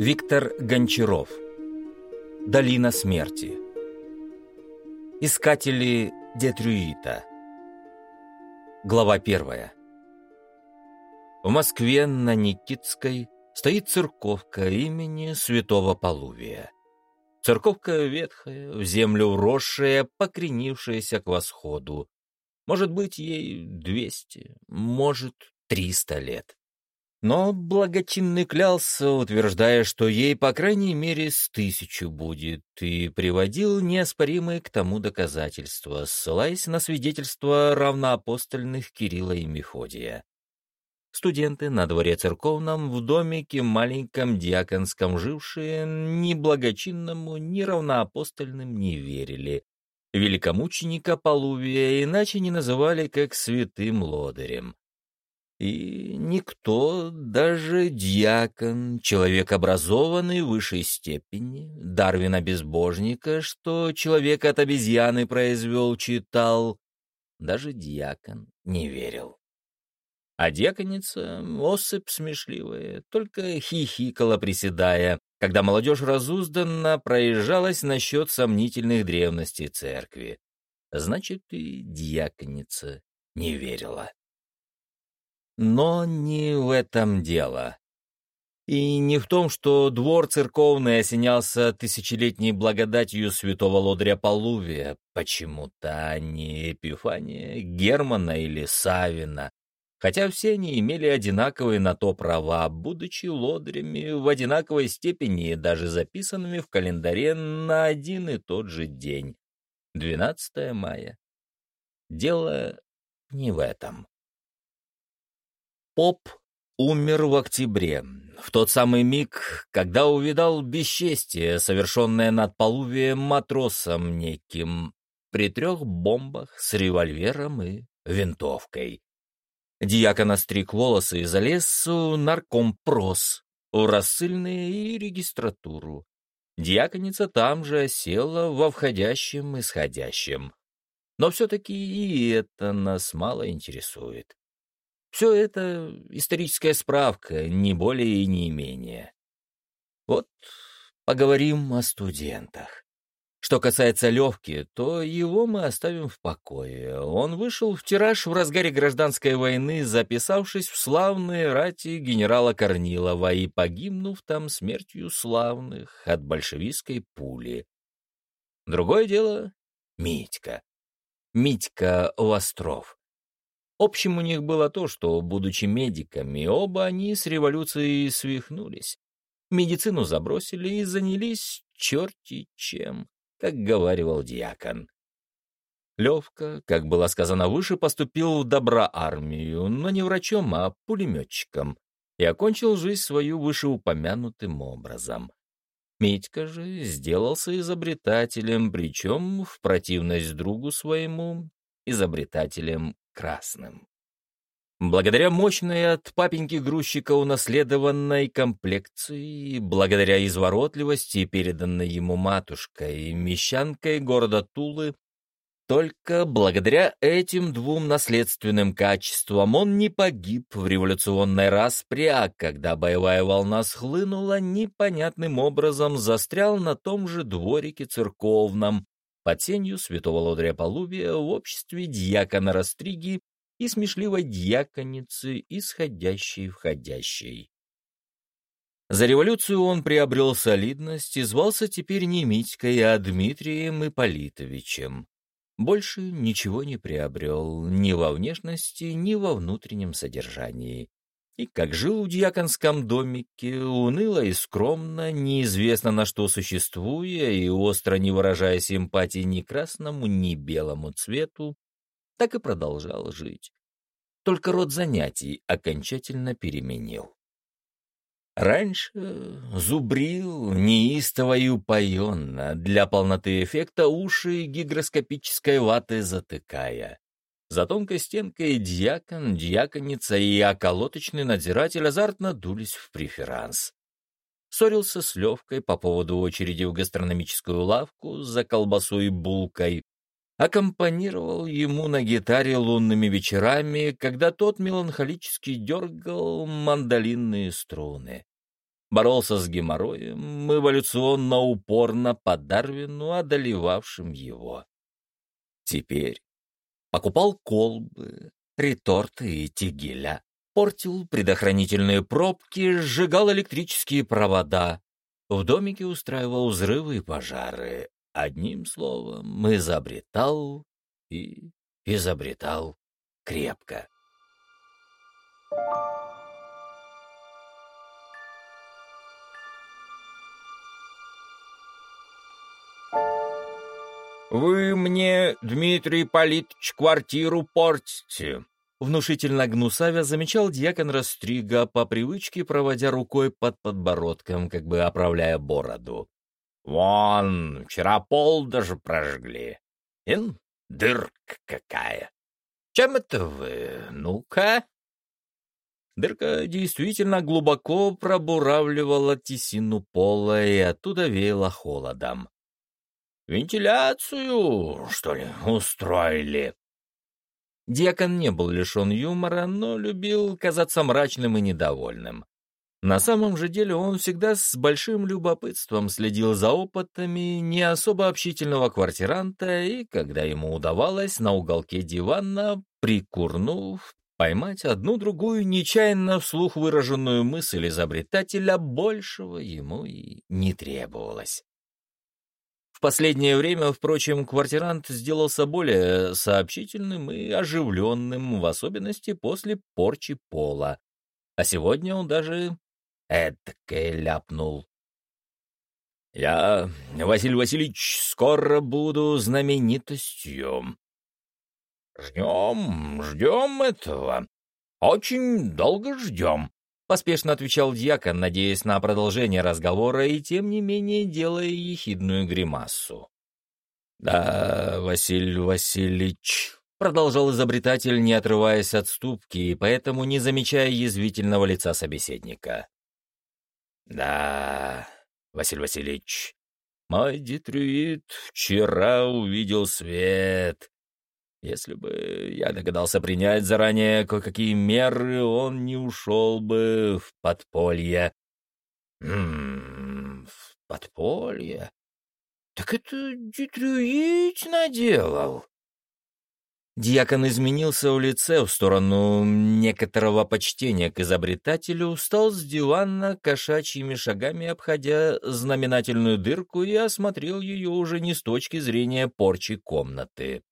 Виктор Гончаров. Долина смерти. Искатели Детрюита. Глава первая. В Москве на Никитской стоит церковка имени святого Полувия. Церковка ветхая, в землю уросшая, покренившаяся к восходу. Может быть, ей двести, может, триста лет. Но благочинный клялся, утверждая, что ей по крайней мере с тысячу будет, и приводил неоспоримые к тому доказательства, ссылаясь на свидетельства равноапостольных Кирилла и Мефодия. Студенты на дворе церковном в домике маленьком диаконском жившие ни благочинному, ни равноапостольным не верили. Великомученика Полувия иначе не называли как святым лодырем. И никто, даже дьякон, человек образованный в высшей степени, Дарвина Безбожника, что человек от обезьяны произвел, читал, даже дьякон не верил. А дьяконица, особь смешливая, только хихикала, приседая, когда молодежь разузданно проезжалась насчет сомнительных древностей церкви. Значит, и дьяконица не верила. Но не в этом дело. И не в том, что двор церковный осенялся тысячелетней благодатью святого лодыря Полувия, почему-то, не Эпифания, Германа или Савина, хотя все они имели одинаковые на то права, будучи лодырями в одинаковой степени, даже записанными в календаре на один и тот же день — 12 мая. Дело не в этом. Поп умер в октябре, в тот самый миг, когда увидал бесчестие, совершенное над Полувием матросом неким, при трех бомбах с револьвером и винтовкой. Дьякон остриг волосы и залез в наркомпрос, в рассыльные и регистратуру. Дьяконица там же села во входящем и исходящем. Но все-таки и это нас мало интересует. Все это историческая справка, не более и не менее. Вот поговорим о студентах. Что касается Левки, то его мы оставим в покое. Он вышел в тираж в разгаре гражданской войны, записавшись в славные рати генерала Корнилова и погибнув там смертью славных от большевистской пули. Другое дело — Митька. Митька Востров. Общим у них было то, что, будучи медиками, оба они с революцией свихнулись. Медицину забросили и занялись черти чем, как говаривал диакон. Левка, как было сказано выше, поступил в доброармию, но не врачом, а пулеметчиком, и окончил жизнь свою вышеупомянутым образом. Митька же сделался изобретателем, причем в противность другу своему, изобретателем красным. Благодаря мощной от папеньки грузчика унаследованной комплекции, благодаря изворотливости, переданной ему матушкой, мещанкой города Тулы, только благодаря этим двум наследственным качествам он не погиб в революционной распре, а когда боевая волна схлынула, непонятным образом застрял на том же дворике церковном, под сенью святого Лодря Полубия в обществе дьякона Растриги и смешливой дьяконицы, исходящей входящей. За революцию он приобрел солидность и звался теперь не Митькой, а Дмитрием Ипполитовичем. Больше ничего не приобрел ни во внешности, ни во внутреннем содержании и как жил в дьяконском домике, уныло и скромно, неизвестно на что существуя и остро не выражая симпатии ни красному, ни белому цвету, так и продолжал жить. Только род занятий окончательно переменил. Раньше зубрил неистово и упоенно, для полноты эффекта уши гигроскопической ваты затыкая. За тонкой стенкой дьякон, дьяконица и околоточный надзиратель азартно дулись в преферанс. Ссорился с Левкой по поводу очереди в гастрономическую лавку за колбасой и булкой. Аккомпанировал ему на гитаре лунными вечерами, когда тот меланхолически дергал мандолинные струны. боролся с геморроем, эволюционно упорно по Дарвину, одолевавшим его. Теперь покупал колбы, реторты и тигеля, портил предохранительные пробки, сжигал электрические провода, в домике устраивал взрывы и пожары. Одним словом, изобретал и изобретал крепко. «Вы мне, Дмитрий Политович, квартиру портите!» Внушительно гнусавя замечал дьякон Растрига по привычке, проводя рукой под подбородком, как бы оправляя бороду. «Вон, вчера пол даже прожгли. Ин, дырка какая! Чем это вы? Ну-ка!» Дырка действительно глубоко пробуравливала тесину пола и оттуда веяло холодом. Вентиляцию, что ли, устроили?» Дьякон не был лишен юмора, но любил казаться мрачным и недовольным. На самом же деле он всегда с большим любопытством следил за опытами не особо общительного квартиранта и, когда ему удавалось на уголке дивана, прикурнув, поймать одну-другую нечаянно вслух выраженную мысль изобретателя, большего ему и не требовалось. В последнее время, впрочем, квартирант сделался более сообщительным и оживленным, в особенности после порчи пола. А сегодня он даже эдакое ляпнул. «Я, Василий Васильевич, скоро буду знаменитостью. Ждем, ждем этого. Очень долго ждем. Поспешно отвечал дьякон, надеясь на продолжение разговора и тем не менее делая ехидную гримасу. «Да, Василий Васильевич», — продолжал изобретатель, не отрываясь от ступки и поэтому не замечая язвительного лица собеседника. «Да, Василий Васильевич, мой детрюит вчера увидел свет, если бы я догадался принять заранее кое-какие меры, он не ушел бы в подполье. Ммм, в подполье? Так это Дитрюич наделал. Дьякон изменился в лице в сторону некоторого почтения к изобретателю, встал с дивана кошачьими шагами, обходя знаменательную дырку и осмотрел ее уже не с точки зрения порчи комнаты.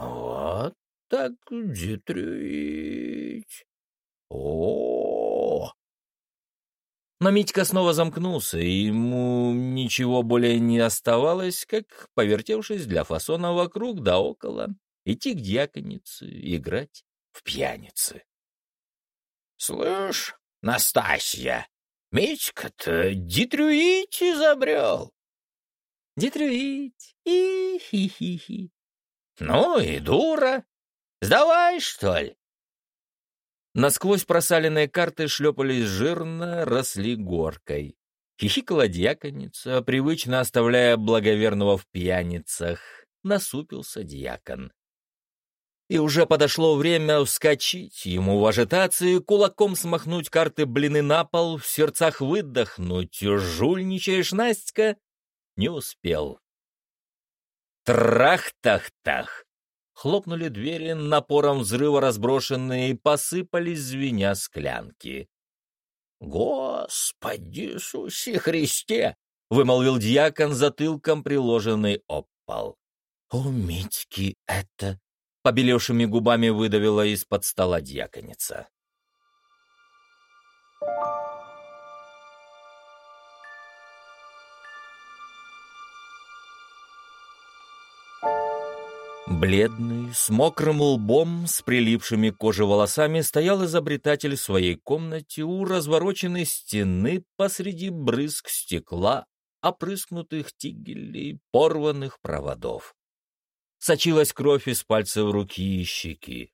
Вот так Дитрич. О, Но Митька снова замкнулся, и ему ничего более не оставалось, как, повертевшись для фасона вокруг да около, идти к дьяконице, играть в пьяницы. — Слышь, Настасья, Митька-то Дитрюить изобрел. — Дитрюить, и-хи-хи-хи. «Ну и дура! Сдавай, что ли?» Насквозь просаленные карты шлепались жирно, росли горкой. Хихикала дьяконица, привычно оставляя благоверного в пьяницах. Насупился дьякон. И уже подошло время вскочить ему в ажитации, кулаком смахнуть карты блины на пол, в сердцах выдохнуть. «Жульничаешь, Настя?» Не успел. Трах-тах-тах! Хлопнули двери, напором взрыва разброшенные, и посыпались, звеня склянки. «Господи Иисусе Христе!» — вымолвил дьякон затылком, приложенный об пол. «У Митьки это...» — побелевшими губами выдавила из-под стола дьяконица. Бледный, с мокрым лбом, с прилипшими к коже волосами, стоял изобретатель в своей комнате у развороченной стены посреди брызг стекла, опрыскнутых тигелей, порванных проводов. Сочилась кровь из пальцев руки и щеки.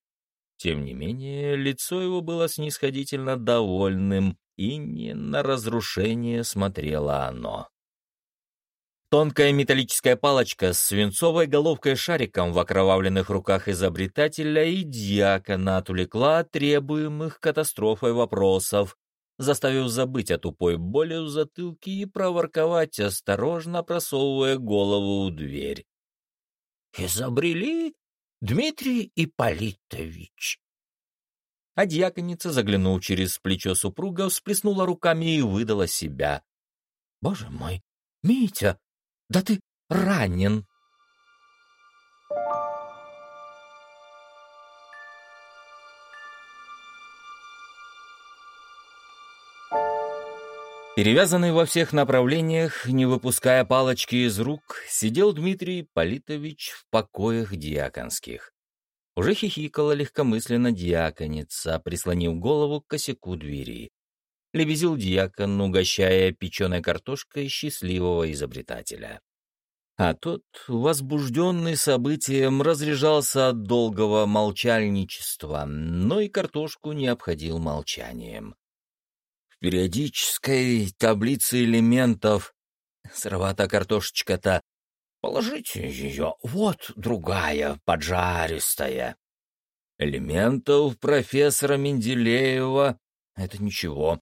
Тем не менее, лицо его было снисходительно довольным, и не на разрушение смотрело оно. Тонкая металлическая палочка с свинцовой головкой-шариком в окровавленных руках изобретателя и дьякона отвлекла от требуемых катастрофой вопросов, заставив забыть о тупой боли в затылке и проворковать, осторожно просовывая голову в дверь. «Изобрели, Дмитрий Ипполитович?» А дьяконица, заглянув через плечо супруга, всплеснула руками и выдала себя. «Боже мой, Митя, да ты ранен!» Перевязанный во всех направлениях, не выпуская палочки из рук, сидел Дмитрий Политович в покоях диаконских. Уже хихикала легкомысленно диаконица, прислонив голову к косяку двери. Лебезил диакон, угощая печеной картошкой счастливого изобретателя. А тот, возбужденный событием, разряжался от долгого молчальничества, но и картошку не обходил молчанием периодической таблице элементов. Сыровата картошечка-то. Положите ее, вот другая, поджаристая. Элементов профессора Менделеева — это ничего.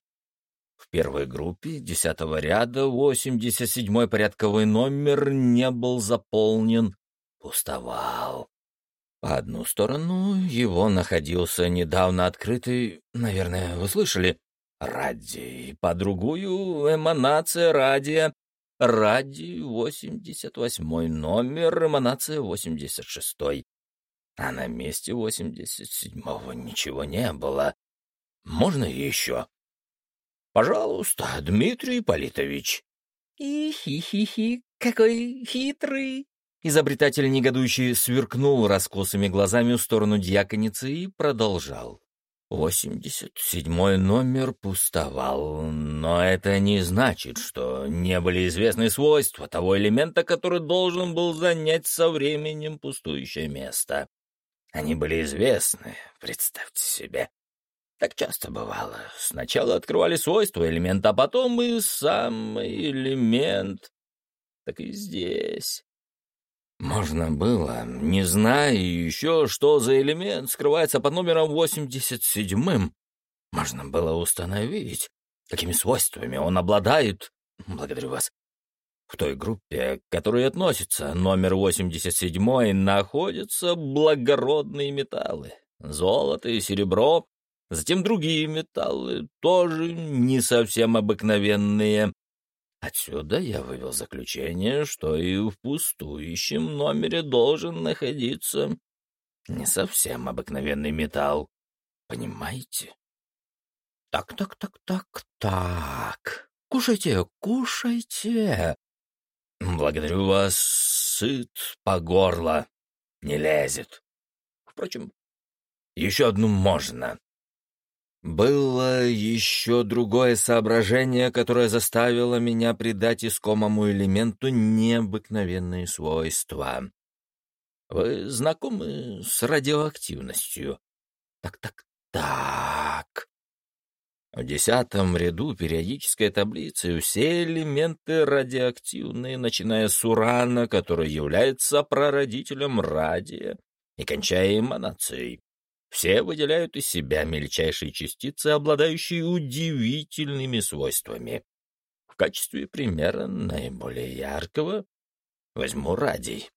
Первой группе десятого ряда 87-й порядковый номер не был заполнен, пустовал. По одну сторону его находился недавно открытый, наверное, вы слышали, радий, по другую эманация радия, радий 88 номер, эманация 86 а на месте 87-го ничего не было. Можно еще? Пожалуйста, Дмитрий Политович. И-хи-хи-хи, какой хитрый. Изобретатель негодующий сверкнул раскосыми глазами в сторону дьяконицы и продолжал. Восемьдесят седьмой номер пустовал, но это не значит, что не были известны свойства того элемента, который должен был занять со временем пустующее место. Они были известны, представьте себе. Так часто бывало. Сначала открывали свойства элемента, а потом и сам элемент. Так и здесь. Можно было, не зная еще, что за элемент скрывается под номером 87-м, можно было установить, какими свойствами он обладает. Благодарю вас. В той группе, к которой относится номер 87 находятся благородные металлы. Золото и серебро, затем другие металлы, тоже не совсем обыкновенные. Отсюда я вывел заключение, что и в пустующем номере должен находиться не совсем обыкновенный металл. Понимаете? Так, так, так, так, так. Кушайте, кушайте. Благодарю вас, сыт по горло. Не лезет. Впрочем, еще одну можно. Было еще другое соображение, которое заставило меня придать искомому элементу необыкновенные свойства. Вы знакомы с радиоактивностью? Так-так-так. В десятом ряду периодической таблицы все элементы радиоактивные, начиная с урана, который является прародителем радия, и кончая эманацией. Все выделяют из себя мельчайшие частицы, обладающие удивительными свойствами. В качестве примера наиболее яркого возьму радий.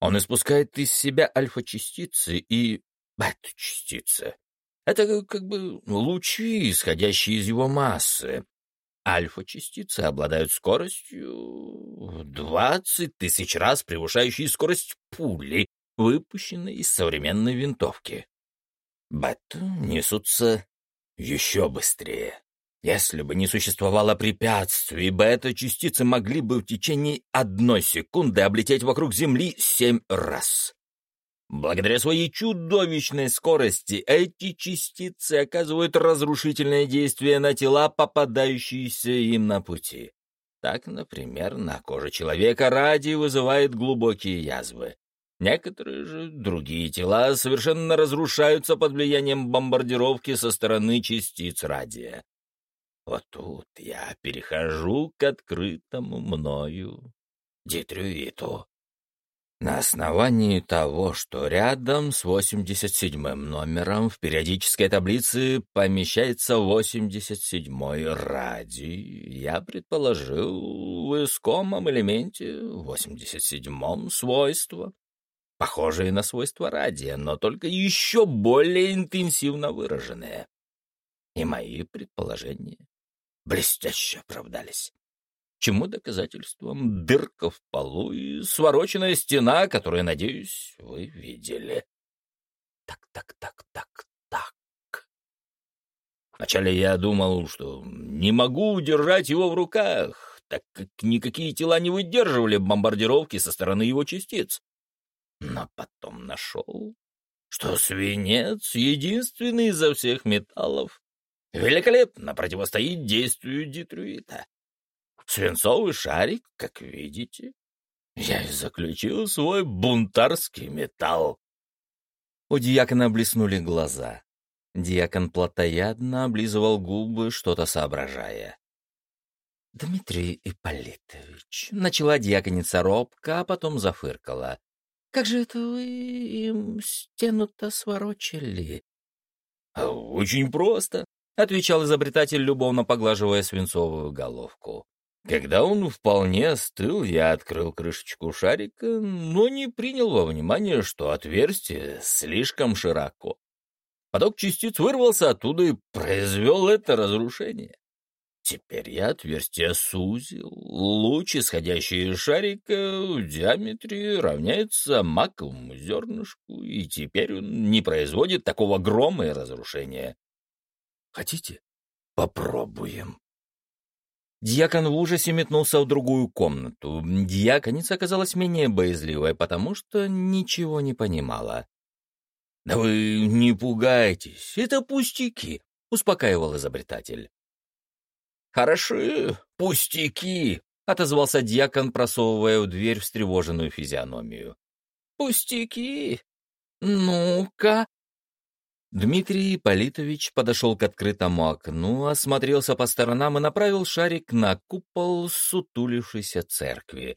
Он испускает из себя альфа-частицы и бета-частицы. Это как бы лучи, исходящие из его массы. Альфа-частицы обладают скоростью 20 тысяч раз превышающей скорость пули, выпущенной из современной винтовки. Бета несутся еще быстрее. Если бы не существовало препятствий, бета-частицы могли бы в течение одной секунды облететь вокруг Земли семь раз. Благодаря своей чудовищной скорости эти частицы оказывают разрушительное действие на тела, попадающиеся им на пути. Так, например, на коже человека радий вызывает глубокие язвы. Некоторые же другие тела совершенно разрушаются под влиянием бомбардировки со стороны частиц радия. Вот тут я перехожу к открытому мною детрюиту. На основании того, что рядом с 87-м номером в периодической таблице помещается 87-й радий, я предположил в искомом элементе 87-м свойство, похожее на свойство радия, но только еще более интенсивно выраженное. И мои предположения блестяще оправдались чему доказательством дырка в полу и свороченная стена, которую, надеюсь, вы видели. Так, так, так, так, так. Вначале я думал, что не могу удержать его в руках, так как никакие тела не выдерживали бомбардировки со стороны его частиц. Но потом нашел, что свинец, единственный изо всех металлов, великолепно противостоит действию дитрюита. Свинцовый шарик, как видите. Я и заключил свой бунтарский металл. У дьякона блеснули глаза. Дьякон плотоядно облизывал губы, что-то соображая. «Дмитрий Ипполитович», — начала дьяконица робко, а потом зафыркала. «Как же это вы им стену-то сворочили?» «Очень просто», — отвечал изобретатель, любовно поглаживая свинцовую головку. Когда он вполне остыл, я открыл крышечку шарика, но не принял во внимание, что отверстие слишком широко. Поток частиц вырвался оттуда и произвел это разрушение. Теперь я отверстие сузил. Луч, исходящий из шарика, в диаметре равняется маковому зернышку, и теперь он не производит такого грома и разрушения. Хотите? Попробуем. Дьякон в ужасе метнулся в другую комнату. Дьяконица оказалась менее боязливой, потому что ничего не понимала. «Да вы не пугайтесь, это пустяки», — успокаивал изобретатель. «Хороши, пустяки», — отозвался дьякон, просовывая в дверь встревоженную физиономию. «Пустяки? Ну-ка, Дмитрий Ипполитович подошел к открытому окну, осмотрелся по сторонам и направил шарик на купол сутулившейся церкви.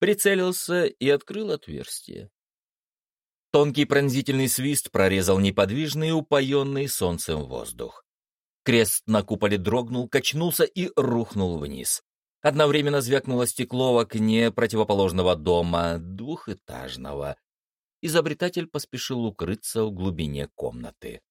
Прицелился и открыл отверстие. Тонкий пронзительный свист прорезал неподвижный, упоенный солнцем воздух. Крест на куполе дрогнул, качнулся и рухнул вниз. Одновременно звякнуло стекло в окне противоположного дома, двухэтажного, изобретатель поспешил укрыться в глубине комнаты.